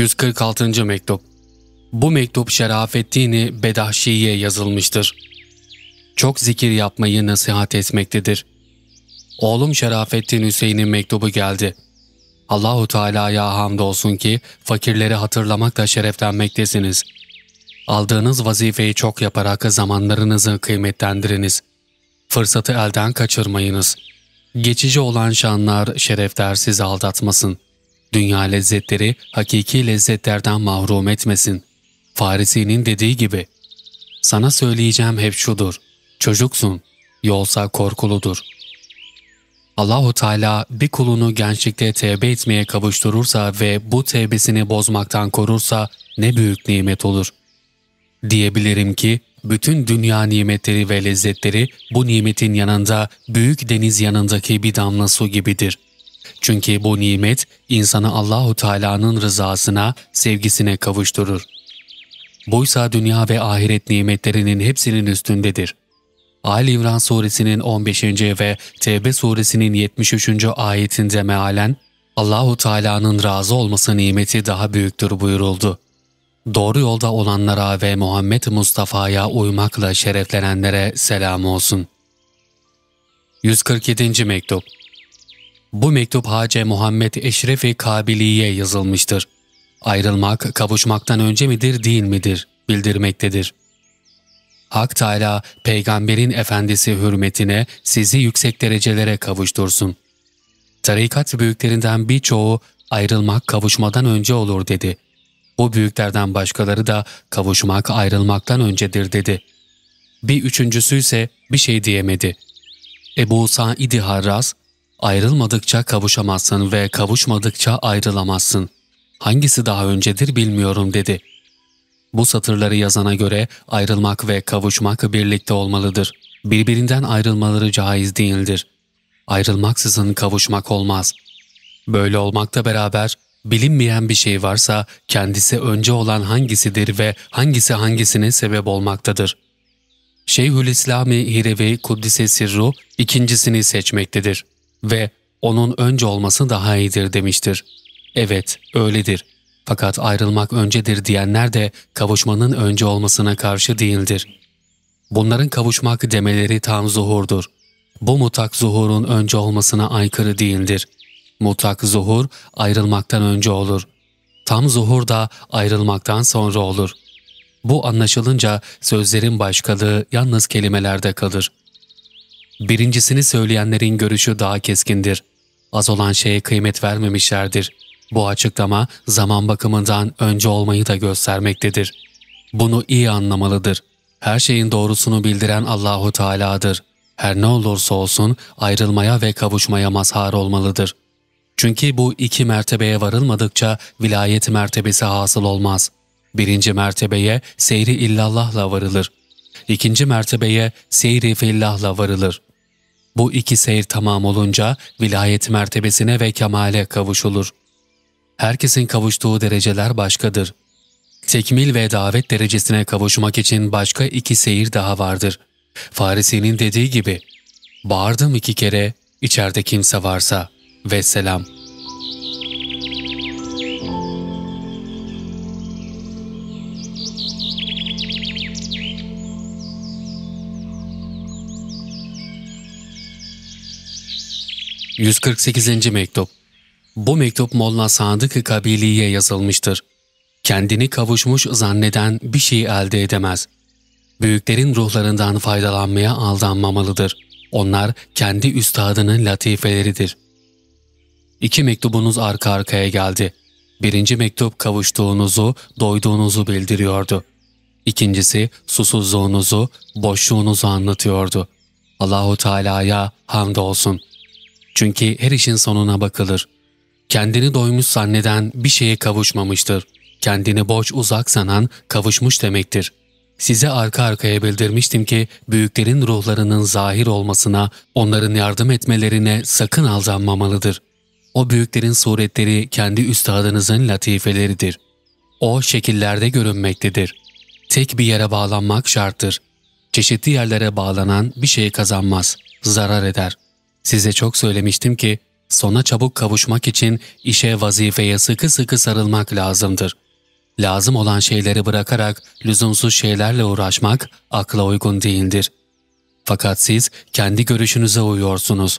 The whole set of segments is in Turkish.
146. Mektup Bu mektup Şerafettin Bedahşi'ye yazılmıştır. Çok zikir yapmayı nasihat etmektedir. Oğlum Şerafettin Hüseyin'in mektubu geldi. Allahu Teala'ya hamdolsun ki fakirleri hatırlamakla şereflenmektesiniz. Aldığınız vazifeyi çok yaparak zamanlarınızı kıymetlendiriniz. Fırsatı elden kaçırmayınız. Geçici olan şanlar, şerefler sizi aldatmasın. Dünya lezzetleri hakiki lezzetlerden mahrum etmesin. Farisi'nin dediği gibi, sana söyleyeceğim hep şudur, çocuksun, yolsa korkuludur. Allahu Teala bir kulunu gençlikte tevbe etmeye kavuşturursa ve bu tevbesini bozmaktan korursa ne büyük nimet olur. Diyebilirim ki bütün dünya nimetleri ve lezzetleri bu nimetin yanında büyük deniz yanındaki bir damla su gibidir. Çünkü bu nimet insanı Allahu Teala'nın rızasına, sevgisine kavuşturur. Buysa dünya ve ahiret nimetlerinin hepsinin üstündedir. Ali İmran suresinin 15. ve Tevbe suresinin 73. ayetinde mealen Allahu Teala'nın razı olması nimeti daha büyüktür buyuruldu. Doğru yolda olanlara ve Muhammed Mustafa'ya uymakla şereflenenlere selam olsun. 147. Mektup Bu mektup Hace Muhammed Eşrefi Kabili'ye yazılmıştır. Ayrılmak, kavuşmaktan önce midir, değil midir? Bildirmektedir. Hak Teala, peygamberin efendisi hürmetine sizi yüksek derecelere kavuştursun. Tarikat büyüklerinden birçoğu ayrılmak kavuşmadan önce olur dedi.'' Bu büyüklerden başkaları da kavuşmak ayrılmaktan öncedir dedi. Bir üçüncüsü ise bir şey diyemedi. Ebu Said-i Harras, ayrılmadıkça kavuşamazsın ve kavuşmadıkça ayrılamazsın. Hangisi daha öncedir bilmiyorum dedi. Bu satırları yazana göre ayrılmak ve kavuşmak birlikte olmalıdır. Birbirinden ayrılmaları caiz değildir. Ayrılmaksızın kavuşmak olmaz. Böyle olmakta beraber bilinmeyen bir şey varsa kendisi önce olan hangisidir ve hangisi hangisine sebep olmaktadır. Şeyhülislami Hirevi Kuddise Sirru ikincisini seçmektedir ve onun önce olması daha iyidir demiştir. Evet, öyledir. Fakat ayrılmak öncedir diyenler de kavuşmanın önce olmasına karşı değildir. Bunların kavuşmak demeleri tam zuhurdur. Bu mutak zuhurun önce olmasına aykırı değildir.'' Mutlak zuhur ayrılmaktan önce olur. Tam zuhur da ayrılmaktan sonra olur. Bu anlaşılınca sözlerin başkalığı yalnız kelimelerde kalır. Birincisini söyleyenlerin görüşü daha keskindir. Az olan şeye kıymet vermemişlerdir. Bu açıklama zaman bakımından önce olmayı da göstermektedir. Bunu iyi anlamalıdır. Her şeyin doğrusunu bildiren Allahu Teala'dır. Her ne olursa olsun ayrılmaya ve kavuşmaya mazhar olmalıdır. Çünkü bu iki mertebeye varılmadıkça vilayet mertebesi hasıl olmaz. Birinci mertebeye seyri illallahla varılır. İkinci mertebeye seyri fillahla varılır. Bu iki seyir tamam olunca vilayet mertebesine ve kemale kavuşulur. Herkesin kavuştuğu dereceler başkadır. Tekmil ve davet derecesine kavuşmak için başka iki seyir daha vardır. Farisi'nin dediği gibi, bağırdım iki kere, içeride kimse varsa.'' ve selam. ...148. Mektup Bu mektup Molla Sadık Kabili'ye yazılmıştır. Kendini kavuşmuş zanneden bir şey elde edemez. Büyüklerin ruhlarından faydalanmaya aldanmamalıdır. Onlar kendi üstadının latifeleridir. İki mektubunuz arka arkaya geldi. Birinci mektup kavuştuğunuzu, doyduğunuzu bildiriyordu. İkincisi susuzluğunuzu, boşluğunuzu anlatıyordu. Allahu Teala'ya hamdolsun. Çünkü her işin sonuna bakılır. Kendini doymuş zanneden bir şeye kavuşmamıştır. Kendini boş uzak sanan kavuşmuş demektir. Size arka arkaya bildirmiştim ki büyüklerin ruhlarının zahir olmasına, onların yardım etmelerine sakın aldanmamalıdır. O büyüklerin suretleri kendi üstadınızın latifeleridir. O şekillerde görünmektedir. Tek bir yere bağlanmak şarttır. Çeşitli yerlere bağlanan bir şey kazanmaz, zarar eder. Size çok söylemiştim ki, Sona çabuk kavuşmak için işe vazifeye sıkı sıkı sarılmak lazımdır. Lazım olan şeyleri bırakarak lüzumsuz şeylerle uğraşmak akla uygun değildir. Fakat siz kendi görüşünüze uyuyorsunuz.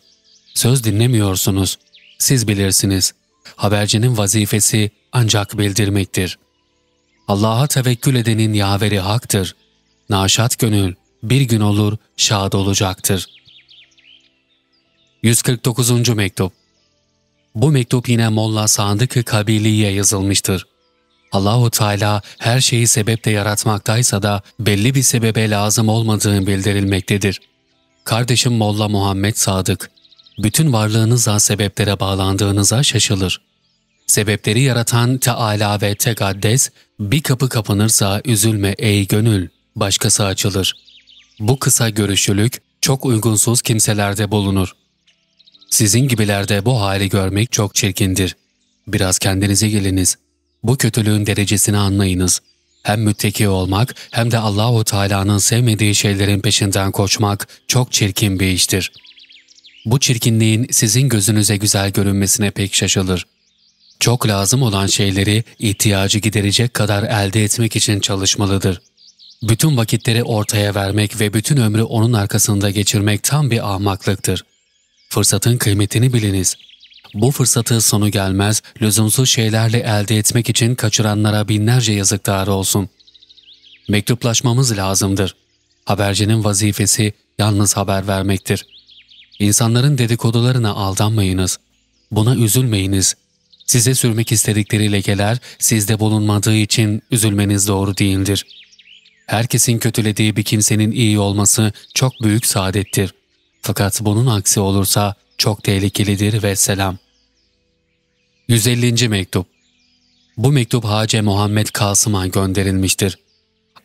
Söz dinlemiyorsunuz. Siz bilirsiniz. Habercinin vazifesi ancak bildirmektir. Allah'a tevekkül edenin yaveri haktır. Naşat gönül bir gün olur şad olacaktır. 149. Mektup Bu mektup yine Molla Sadık-ı Kabili'ye yazılmıştır. Allahu Teala her şeyi sebeple yaratmaktaysa da belli bir sebebe lazım olmadığı bildirilmektedir. Kardeşim Molla Muhammed Sadık, bütün varlığınızla sebeplere bağlandığınıza şaşılır. Sebepleri yaratan Teala ve Tekaddes, bir kapı kapanırsa üzülme ey gönül, başkası açılır. Bu kısa görüşülük çok uygunsuz kimselerde bulunur. Sizin gibilerde bu hali görmek çok çirkindir. Biraz kendinize geliniz. Bu kötülüğün derecesini anlayınız. Hem mütteki olmak hem de Allahu Teala'nın sevmediği şeylerin peşinden koşmak çok çirkin bir iştir. Bu çirkinliğin sizin gözünüze güzel görünmesine pek şaşılır. Çok lazım olan şeyleri ihtiyacı giderecek kadar elde etmek için çalışmalıdır. Bütün vakitleri ortaya vermek ve bütün ömrü onun arkasında geçirmek tam bir ahmaklıktır. Fırsatın kıymetini biliniz. Bu fırsatı sonu gelmez, lüzumsuz şeylerle elde etmek için kaçıranlara binlerce yazıklar olsun. Mektuplaşmamız lazımdır. Habercinin vazifesi yalnız haber vermektir. İnsanların dedikodularına aldanmayınız. Buna üzülmeyiniz. Size sürmek istedikleri lekeler sizde bulunmadığı için üzülmeniz doğru değildir. Herkesin kötülediği bir kimsenin iyi olması çok büyük saadettir. Fakat bunun aksi olursa çok tehlikelidir ve selam. 150. Mektup Bu mektup Hace Muhammed Kasım'a gönderilmiştir.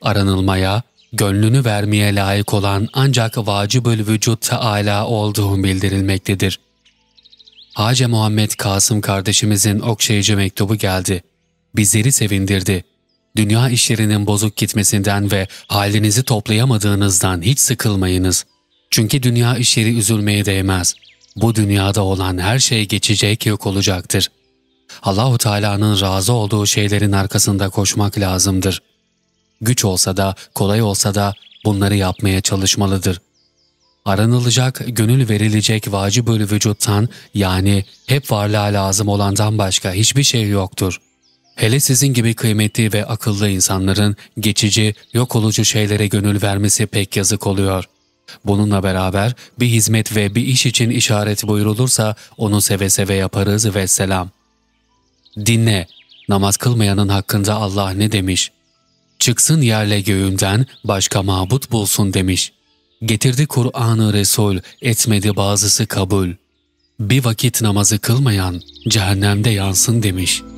Aranılmaya, gönlünü vermeye layık olan ancak vacibül vücut Teala olduğu bildirilmektedir. Hace Muhammed Kasım kardeşimizin okşayıcı mektubu geldi. Bizleri sevindirdi. Dünya işlerinin bozuk gitmesinden ve halinizi toplayamadığınızdan hiç sıkılmayınız. Çünkü dünya işleri üzülmeye değmez. Bu dünyada olan her şey geçecek yok olacaktır. Allahu Teala'nın razı olduğu şeylerin arkasında koşmak lazımdır. Güç olsa da, kolay olsa da bunları yapmaya çalışmalıdır. Aranılacak, gönül verilecek vacibül vücuttan yani hep varlığa lazım olandan başka hiçbir şey yoktur. Hele sizin gibi kıymetli ve akıllı insanların geçici, yok olucu şeylere gönül vermesi pek yazık oluyor. Bununla beraber bir hizmet ve bir iş için işaret buyurulursa onu seve seve yaparız ve selam. Dinle, namaz kılmayanın hakkında Allah ne demiş? Çıksın yerle göğünden başka mabut bulsun demiş. Getirdi Kur'an-ı Resul, etmedi bazısı kabul. Bir vakit namazı kılmayan cehennemde yansın demiş.''